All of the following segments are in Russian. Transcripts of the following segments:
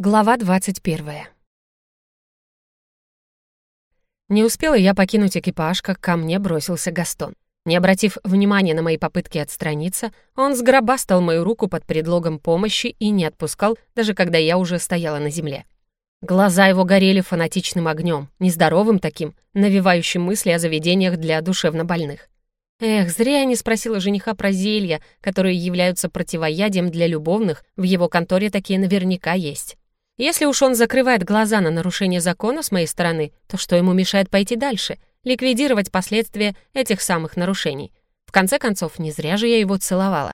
Глава 21. Не успела я покинуть экипаж, как ко мне бросился Гастон. Не обратив внимания на мои попытки отстраниться, он сгробастал мою руку под предлогом помощи и не отпускал, даже когда я уже стояла на земле. Глаза его горели фанатичным огнем, нездоровым таким, навевающим мысли о заведениях для душевнобольных. Эх, зря я не спросила жениха про зелья, которые являются противоядием для любовных, в его конторе такие наверняка есть. Если уж он закрывает глаза на нарушение закона с моей стороны, то что ему мешает пойти дальше, ликвидировать последствия этих самых нарушений? В конце концов, не зря же я его целовала.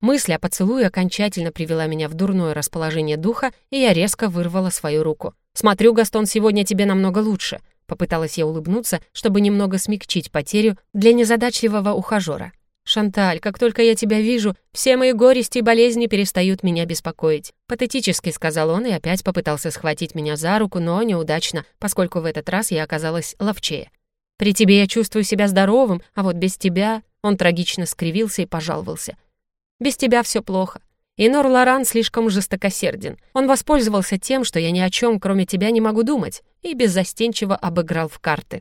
Мысль о поцелуе окончательно привела меня в дурное расположение духа, и я резко вырвала свою руку. «Смотрю, Гастон, сегодня тебе намного лучше», — попыталась я улыбнуться, чтобы немного смягчить потерю для незадачливого ухажера. «Шанталь, как только я тебя вижу, все мои горести и болезни перестают меня беспокоить», патетически сказал он и опять попытался схватить меня за руку, но неудачно, поскольку в этот раз я оказалась ловчее. «При тебе я чувствую себя здоровым, а вот без тебя...» Он трагично скривился и пожаловался. «Без тебя все плохо. И Нор Лоран слишком жестокосерден. Он воспользовался тем, что я ни о чем, кроме тебя, не могу думать, и беззастенчиво обыграл в карты.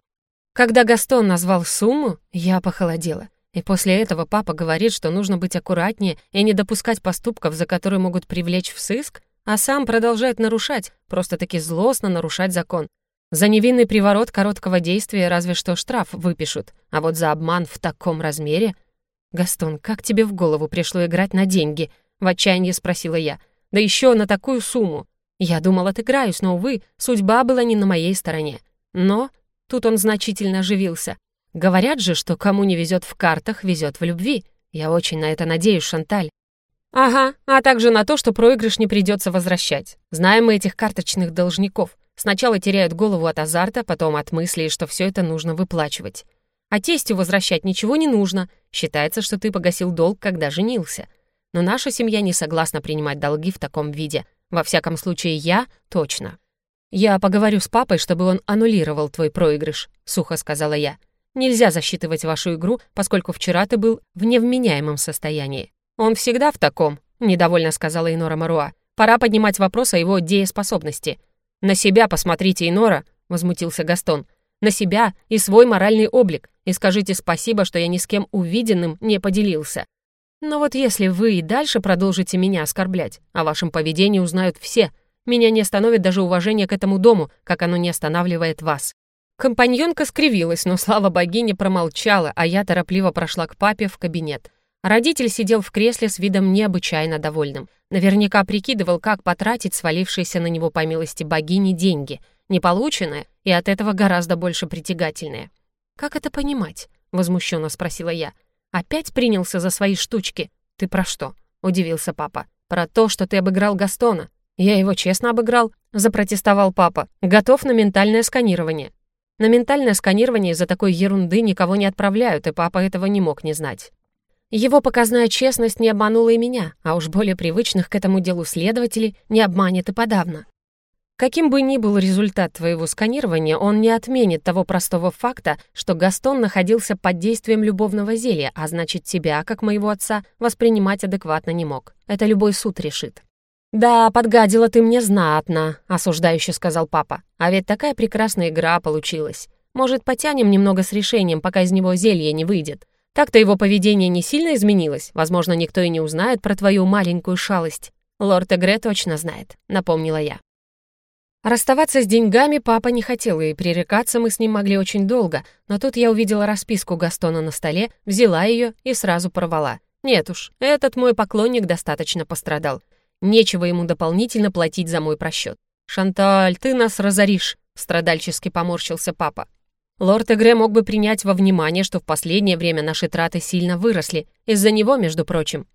Когда Гастон назвал сумму, я похолодела. И после этого папа говорит, что нужно быть аккуратнее и не допускать поступков, за которые могут привлечь в сыск, а сам продолжает нарушать, просто-таки злостно нарушать закон. За невинный приворот короткого действия разве что штраф выпишут, а вот за обман в таком размере... «Гастон, как тебе в голову пришло играть на деньги?» — в отчаянии спросила я. «Да еще на такую сумму!» Я думал, отыграюсь, но, увы, судьба была не на моей стороне. Но тут он значительно оживился. Говорят же, что кому не везет в картах, везет в любви. Я очень на это надеюсь, Шанталь. Ага, а также на то, что проигрыш не придется возвращать. Знаем мы этих карточных должников. Сначала теряют голову от азарта, потом от мысли, что все это нужно выплачивать. А тестю возвращать ничего не нужно. Считается, что ты погасил долг, когда женился. Но наша семья не согласна принимать долги в таком виде. Во всяком случае, я точно. «Я поговорю с папой, чтобы он аннулировал твой проигрыш», — сухо сказала я. Нельзя засчитывать вашу игру, поскольку вчера ты был в невменяемом состоянии. Он всегда в таком, недовольно сказала Инора Маруа. Пора поднимать вопрос о его дееспособности. На себя посмотрите, Инора, возмутился Гастон. На себя и свой моральный облик. И скажите спасибо, что я ни с кем увиденным не поделился. Но вот если вы и дальше продолжите меня оскорблять, о вашем поведении узнают все, меня не остановит даже уважение к этому дому, как оно не останавливает вас. Компаньонка скривилась, но слава богине промолчала, а я торопливо прошла к папе в кабинет. Родитель сидел в кресле с видом необычайно довольным. Наверняка прикидывал, как потратить свалившиеся на него по милости богини деньги, неполученное и от этого гораздо больше притягательное. «Как это понимать?» — возмущенно спросила я. «Опять принялся за свои штучки?» «Ты про что?» — удивился папа. «Про то, что ты обыграл Гастона». «Я его честно обыграл», — запротестовал папа. «Готов на ментальное сканирование». На ментальное сканирование из-за такой ерунды никого не отправляют, и папа этого не мог не знать. Его показная честность не обманула и меня, а уж более привычных к этому делу следователей не обманет и подавно. Каким бы ни был результат твоего сканирования, он не отменит того простого факта, что Гастон находился под действием любовного зелья, а значит, тебя, как моего отца, воспринимать адекватно не мог. Это любой суд решит. «Да, подгадила ты мне знатно», — осуждающе сказал папа. «А ведь такая прекрасная игра получилась. Может, потянем немного с решением, пока из него зелье не выйдет. Так-то его поведение не сильно изменилось. Возможно, никто и не узнает про твою маленькую шалость. Лорд Эгре точно знает», — напомнила я. Расставаться с деньгами папа не хотел, и пререкаться мы с ним могли очень долго, но тут я увидела расписку Гастона на столе, взяла ее и сразу порвала. Нет уж, этот мой поклонник достаточно пострадал. Нечего ему дополнительно платить за мой просчет. «Шанталь, ты нас разоришь», — страдальчески поморщился папа. Лорд Эгре мог бы принять во внимание, что в последнее время наши траты сильно выросли, из-за него, между прочим.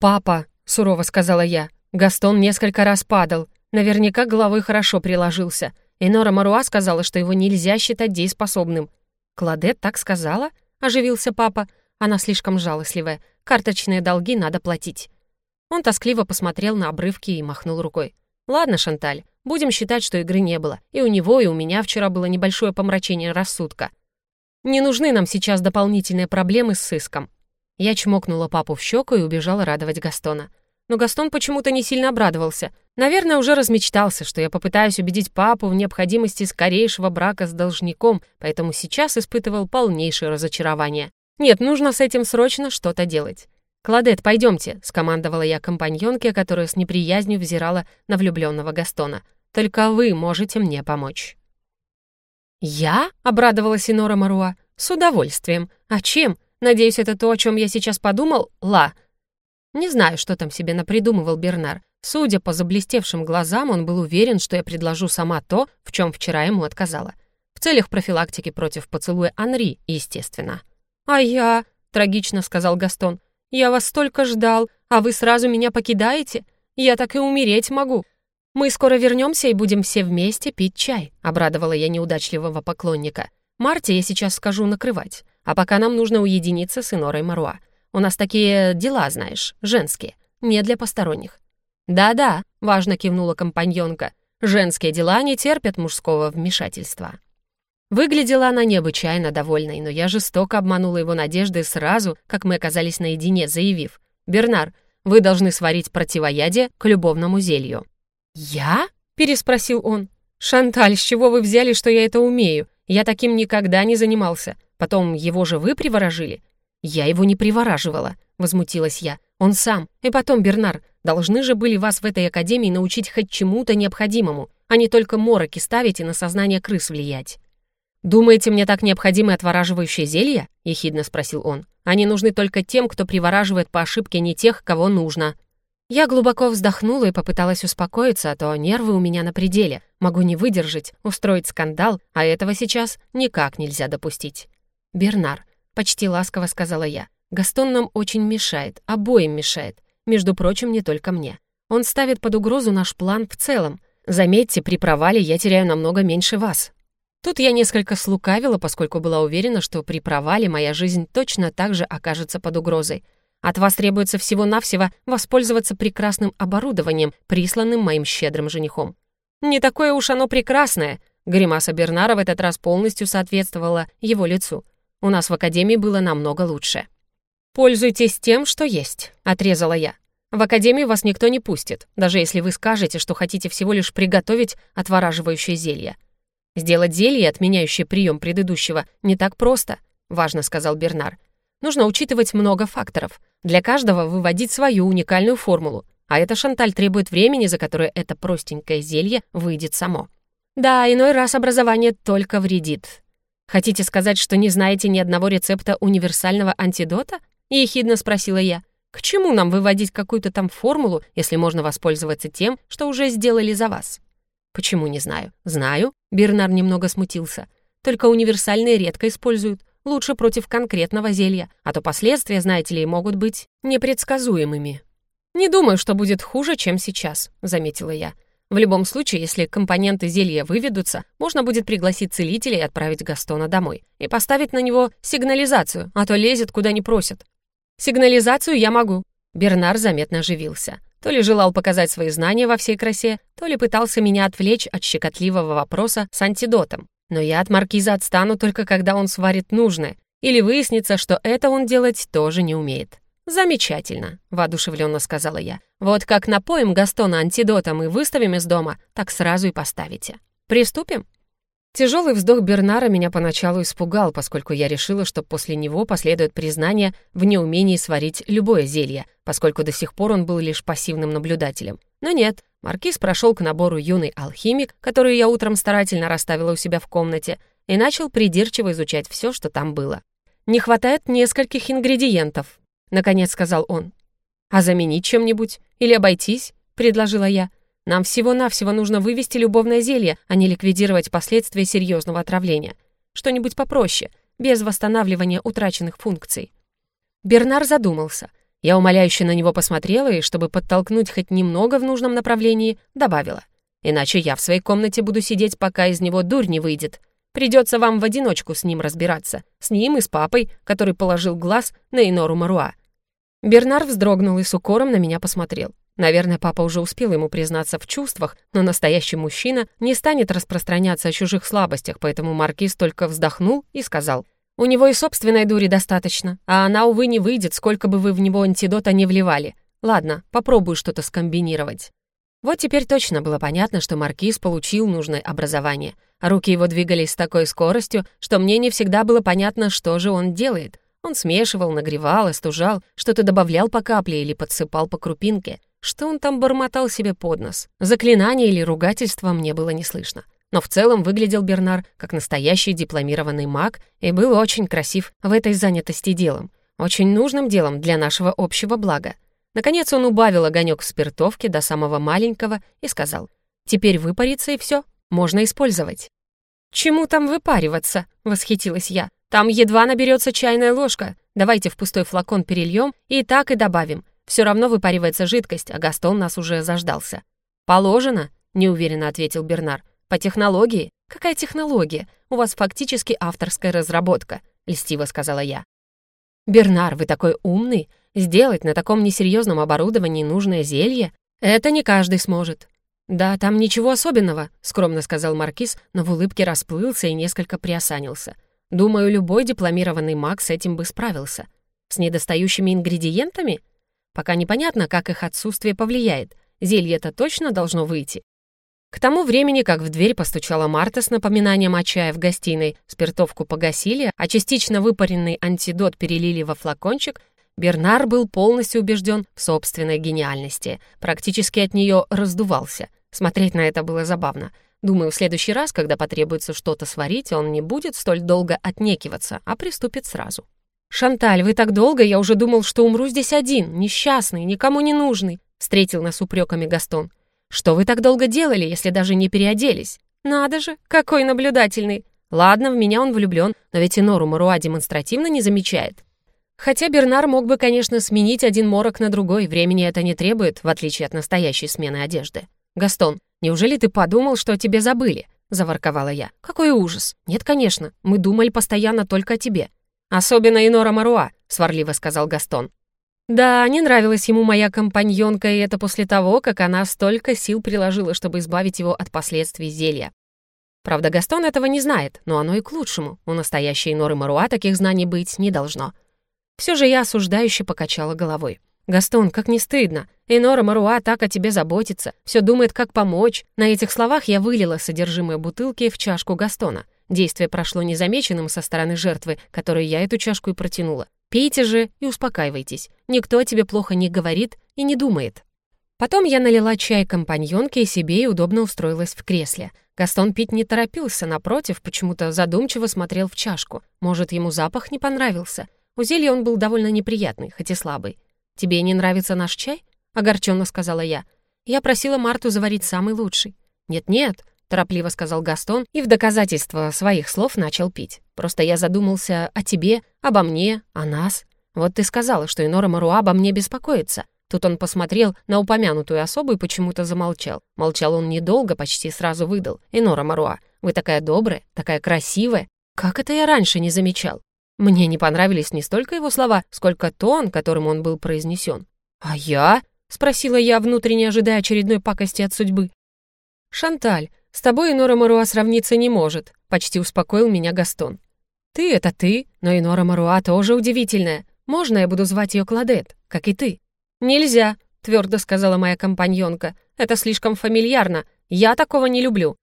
«Папа», — сурово сказала я, — «Гастон несколько раз падал, наверняка головой хорошо приложился, и Нора Маруа сказала, что его нельзя считать дееспособным». «Кладет так сказала?» — оживился папа. «Она слишком жалостливая, карточные долги надо платить». Он тоскливо посмотрел на обрывки и махнул рукой. «Ладно, Шанталь, будем считать, что игры не было. И у него, и у меня вчера было небольшое помрачение рассудка. Не нужны нам сейчас дополнительные проблемы с сыском». Я чмокнула папу в щеку и убежала радовать Гастона. но Гастон почему-то не сильно обрадовался. Наверное, уже размечтался, что я попытаюсь убедить папу в необходимости скорейшего брака с должником, поэтому сейчас испытывал полнейшее разочарование. Нет, нужно с этим срочно что-то делать. «Кладет, пойдемте», — скомандовала я компаньонке, которая с неприязнью взирала на влюбленного Гастона. «Только вы можете мне помочь». «Я?» — обрадовалась Инора Маруа. «С удовольствием. А чем? Надеюсь, это то, о чем я сейчас подумал? Ла». Не знаю, что там себе напридумывал Бернар. Судя по заблестевшим глазам, он был уверен, что я предложу сама то, в чем вчера ему отказала. В целях профилактики против поцелуя Анри, естественно. «А я...» — трагично сказал Гастон. «Я вас столько ждал, а вы сразу меня покидаете? Я так и умереть могу. Мы скоро вернемся и будем все вместе пить чай», — обрадовала я неудачливого поклонника. «Марте я сейчас скажу накрывать, а пока нам нужно уединиться с Инорой Маруа. У нас такие дела, знаешь, женские, не для посторонних». «Да-да», — важно кивнула компаньонка, «женские дела не терпят мужского вмешательства». Выглядела она необычайно довольной, но я жестоко обманула его надежды сразу, как мы оказались наедине, заявив, «Бернар, вы должны сварить противоядие к любовному зелью». «Я?» — переспросил он. «Шанталь, с чего вы взяли, что я это умею? Я таким никогда не занимался. Потом его же вы приворожили». «Я его не привораживала», — возмутилась я. «Он сам. И потом, Бернар, должны же были вас в этой академии научить хоть чему-то необходимому, а не только мороки ставить и на сознание крыс влиять». «Думаете, мне так необходимы отвораживающие зелья?» — ехидно спросил он. «Они нужны только тем, кто привораживает по ошибке не тех, кого нужно». Я глубоко вздохнула и попыталась успокоиться, а то нервы у меня на пределе. Могу не выдержать, устроить скандал, а этого сейчас никак нельзя допустить. «Бернар», — почти ласково сказала я, — «Гастон нам очень мешает, обоим мешает. Между прочим, не только мне. Он ставит под угрозу наш план в целом. Заметьте, при провале я теряю намного меньше вас, Тут я несколько слукавила, поскольку была уверена, что при провале моя жизнь точно так же окажется под угрозой. От вас требуется всего-навсего воспользоваться прекрасным оборудованием, присланным моим щедрым женихом. Не такое уж оно прекрасное. Гримаса Бернара в этот раз полностью соответствовала его лицу. У нас в академии было намного лучше. «Пользуйтесь тем, что есть», — отрезала я. «В академию вас никто не пустит, даже если вы скажете, что хотите всего лишь приготовить отвораживающее зелье. «Сделать зелье, отменяющее прием предыдущего, не так просто», — важно сказал Бернар. «Нужно учитывать много факторов. Для каждого выводить свою уникальную формулу. А эта шанталь требует времени, за которое это простенькое зелье выйдет само. Да, иной раз образование только вредит. Хотите сказать, что не знаете ни одного рецепта универсального антидота? Ехидно спросила я. К чему нам выводить какую-то там формулу, если можно воспользоваться тем, что уже сделали за вас? Почему не знаю? Знаю. Бернар немного смутился. Только универсальные редко используют. Лучше против конкретного зелья, а то последствия, знаете ли, могут быть непредсказуемыми. «Не думаю, что будет хуже, чем сейчас», — заметила я. «В любом случае, если компоненты зелья выведутся, можно будет пригласить целителя и отправить Гастона домой. И поставить на него сигнализацию, а то лезет, куда не просят». «Сигнализацию я могу». Бернар заметно оживился. То ли желал показать свои знания во всей красе, то ли пытался меня отвлечь от щекотливого вопроса с антидотом. Но я от маркиза отстану только когда он сварит нужное, или выяснится, что это он делать тоже не умеет. «Замечательно», — воодушевленно сказала я. «Вот как напоим Гастона антидотом и выставим из дома, так сразу и поставите. Приступим?» Тяжелый вздох Бернара меня поначалу испугал, поскольку я решила, что после него последует признание в неумении сварить любое зелье, поскольку до сих пор он был лишь пассивным наблюдателем. Но нет, Маркиз прошел к набору юный алхимик, который я утром старательно расставила у себя в комнате, и начал придирчиво изучать все, что там было. «Не хватает нескольких ингредиентов», — наконец сказал он. «А заменить чем-нибудь? Или обойтись?» — предложила я. Нам всего-навсего нужно вывести любовное зелье, а не ликвидировать последствия серьезного отравления. Что-нибудь попроще, без восстанавливания утраченных функций. Бернар задумался. Я умоляюще на него посмотрела и, чтобы подтолкнуть хоть немного в нужном направлении, добавила. «Иначе я в своей комнате буду сидеть, пока из него дурь не выйдет. Придется вам в одиночку с ним разбираться. С ним и с папой, который положил глаз на Инору Маруа». Бернар вздрогнул и с укором на меня посмотрел. Наверное, папа уже успел ему признаться в чувствах, но настоящий мужчина не станет распространяться о чужих слабостях, поэтому Маркиз только вздохнул и сказал, «У него и собственной дури достаточно, а она, увы, не выйдет, сколько бы вы в него антидота не вливали. Ладно, попробую что-то скомбинировать. Вот теперь точно было понятно, что Маркиз получил нужное образование. Руки его двигались с такой скоростью, что мне не всегда было понятно, что же он делает. Он смешивал, нагревал, остужал, что-то добавлял по капле или подсыпал по крупинке. Что он там бормотал себе под нос? Заклинание или ругательство мне было не слышно. Но в целом выглядел Бернар как настоящий дипломированный маг и был очень красив в этой занятости делом. Очень нужным делом для нашего общего блага. Наконец он убавил огонек в спиртовке до самого маленького и сказал, «Теперь выпарится и все, можно использовать». «Чему там выпариваться?» — восхитилась я. «Там едва наберется чайная ложка. Давайте в пустой флакон перельем и так и добавим. Все равно выпаривается жидкость, а Гастон нас уже заждался». «Положено?» — неуверенно ответил Бернар. «По технологии?» «Какая технология? У вас фактически авторская разработка», — льстиво сказала я. «Бернар, вы такой умный. Сделать на таком несерьезном оборудовании нужное зелье — это не каждый сможет». «Да, там ничего особенного», — скромно сказал Маркиз, но в улыбке расплылся и несколько приосанился. «Думаю, любой дипломированный маг с этим бы справился. С недостающими ингредиентами? Пока непонятно, как их отсутствие повлияет. Зелье-то точно должно выйти. К тому времени, как в дверь постучала Марта с напоминанием о чае в гостиной, спиртовку погасили, а частично выпаренный антидот перелили во флакончик, Бернар был полностью убежден в собственной гениальности, практически от нее раздувался. Смотреть на это было забавно. Думаю, в следующий раз, когда потребуется что-то сварить, он не будет столь долго отнекиваться, а приступит сразу. «Шанталь, вы так долго, я уже думал, что умру здесь один, несчастный, никому не нужный», встретил нас упреками Гастон. «Что вы так долго делали, если даже не переоделись?» «Надо же, какой наблюдательный!» Ладно, в меня он влюблен, но ведь и Нору Маруа демонстративно не замечает. Хотя Бернар мог бы, конечно, сменить один морок на другой, времени это не требует, в отличие от настоящей смены одежды. «Гастон, неужели ты подумал, что о тебе забыли?» — заворковала я. «Какой ужас! Нет, конечно, мы думали постоянно только о тебе». «Особенно Инора Маруа», — сварливо сказал Гастон. Да, не нравилась ему моя компаньонка, и это после того, как она столько сил приложила, чтобы избавить его от последствий зелья. Правда, Гастон этого не знает, но оно и к лучшему. У настоящей Норы Маруа таких знаний быть не должно. Все же я осуждающе покачала головой. «Гастон, как не стыдно. Энора Маруа так о тебе заботится, все думает, как помочь». На этих словах я вылила содержимое бутылки в чашку Гастона. Действие прошло незамеченным со стороны жертвы, которой я эту чашку и протянула. Пейте же и успокаивайтесь. Никто о тебе плохо не говорит и не думает». Потом я налила чай компаньонке и себе и удобно устроилась в кресле. Гастон пить не торопился, напротив, почему-то задумчиво смотрел в чашку. Может, ему запах не понравился. У зелья он был довольно неприятный, хоть и слабый. «Тебе не нравится наш чай?» — огорченно сказала я. Я просила Марту заварить самый лучший. «Нет-нет», — торопливо сказал Гастон и в доказательство своих слов начал пить. «Просто я задумался о тебе, обо мне, о нас. Вот ты сказала, что Инора Маруа обо мне беспокоится». Тут он посмотрел на упомянутую особу и почему-то замолчал. Молчал он недолго, почти сразу выдал. «Инора Маруа, вы такая добрая, такая красивая. Как это я раньше не замечал?» Мне не понравились не столько его слова, сколько тон, которым он был произнесен. «А я?» — спросила я, внутренне ожидая очередной пакости от судьбы. «Шанталь, с тобой Инора Маруа сравниться не может», — почти успокоил меня Гастон. «Ты — это ты, но Инора Маруа тоже удивительная. Можно я буду звать ее Кладет, как и ты?» «Нельзя», — твердо сказала моя компаньонка. «Это слишком фамильярно. Я такого не люблю».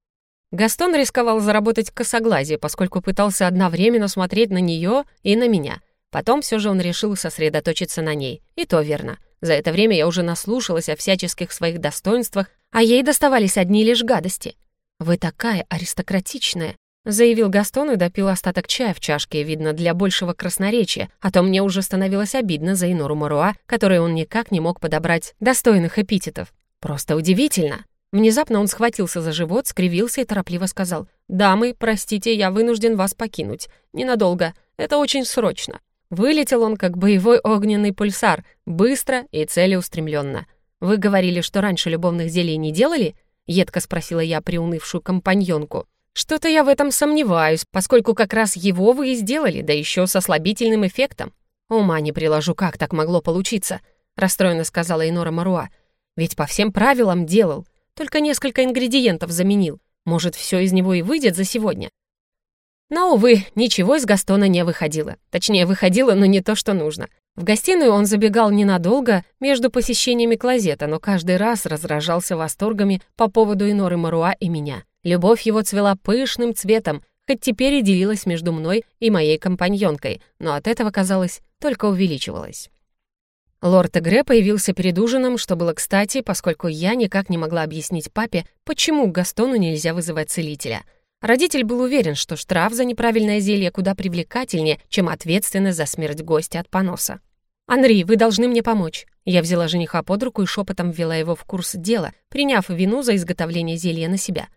Гастон рисковал заработать косоглазие, поскольку пытался одновременно смотреть на нее и на меня. Потом все же он решил сосредоточиться на ней. И то верно. За это время я уже наслушалась о всяческих своих достоинствах, а ей доставались одни лишь гадости. «Вы такая аристократичная», — заявил Гастон и допил остаток чая в чашке, видно, для большего красноречия, а то мне уже становилось обидно за Инору Маруа, которой он никак не мог подобрать достойных эпитетов. «Просто удивительно!» Внезапно он схватился за живот, скривился и торопливо сказал, «Дамы, простите, я вынужден вас покинуть. Ненадолго. Это очень срочно». Вылетел он, как боевой огненный пульсар, быстро и целеустремленно. «Вы говорили, что раньше любовных зелий не делали?» — едко спросила я приунывшую компаньонку. «Что-то я в этом сомневаюсь, поскольку как раз его вы и сделали, да еще со слабительным эффектом». «Ума не приложу, как так могло получиться», — расстроенно сказала Инора Маруа. «Ведь по всем правилам делал, только несколько ингредиентов заменил. Может, все из него и выйдет за сегодня». Но, увы, ничего из Гастона не выходило. Точнее, выходило, но не то, что нужно. В гостиную он забегал ненадолго между посещениями клозета, но каждый раз разражался восторгами по поводу Иноры Маруа и меня. Любовь его цвела пышным цветом, хоть теперь и делилась между мной и моей компаньонкой, но от этого, казалось, только увеличивалась. Лорд Эгре появился перед ужином, что было кстати, поскольку я никак не могла объяснить папе, почему Гастону нельзя вызывать целителя. Родитель был уверен, что штраф за неправильное зелье куда привлекательнее, чем ответственность за смерть гостя от поноса. «Анри, вы должны мне помочь». Я взяла жениха под руку и шепотом ввела его в курс дела, приняв вину за изготовление зелья на себя.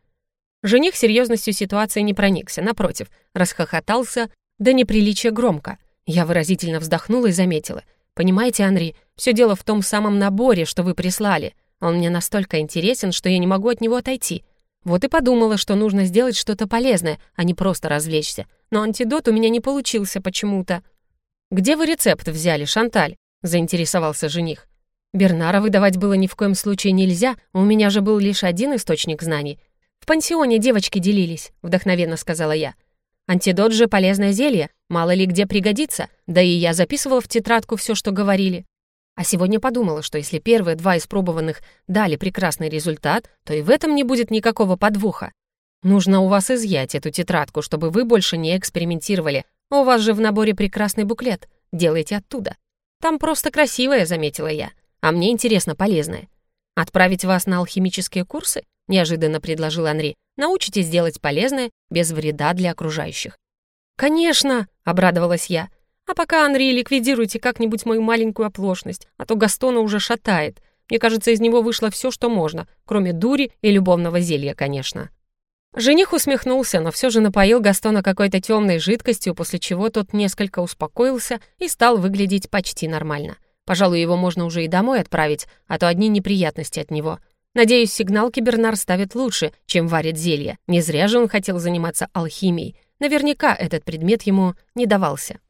Жених серьезностью ситуации не проникся, напротив, расхохотался, да неприличие громко. Я выразительно вздохнула и заметила — Понимаете, Анри, все дело в том самом наборе, что вы прислали. Он мне настолько интересен, что я не могу от него отойти. Вот и подумала, что нужно сделать что-то полезное, а не просто развлечься. Но антидот у меня не получился почему-то. «Где вы рецепт взяли, Шанталь?» — заинтересовался жених. «Бернара выдавать было ни в коем случае нельзя, у меня же был лишь один источник знаний. В пансионе девочки делились», — вдохновенно сказала я. Антидот же полезное зелье, мало ли где пригодится, да и я записывала в тетрадку все, что говорили. А сегодня подумала, что если первые два испробованных дали прекрасный результат, то и в этом не будет никакого подвоха. Нужно у вас изъять эту тетрадку, чтобы вы больше не экспериментировали. У вас же в наборе прекрасный буклет. Делайте оттуда. Там просто красивое, заметила я. А мне интересно полезное. Отправить вас на алхимические курсы? Неожиданно предложил Анри научитесь делать полезное без вреда для окружающих. «Конечно!» — обрадовалась я. «А пока, Анри, ликвидируйте как-нибудь мою маленькую оплошность, а то Гастона уже шатает. Мне кажется, из него вышло все, что можно, кроме дури и любовного зелья, конечно». Жених усмехнулся, но все же напоил Гастона какой-то темной жидкостью, после чего тот несколько успокоился и стал выглядеть почти нормально. Пожалуй, его можно уже и домой отправить, а то одни неприятности от него — Надеюсь, сигналки Бернар ставит лучше, чем варит зелье. Не зря же он хотел заниматься алхимией. Наверняка этот предмет ему не давался.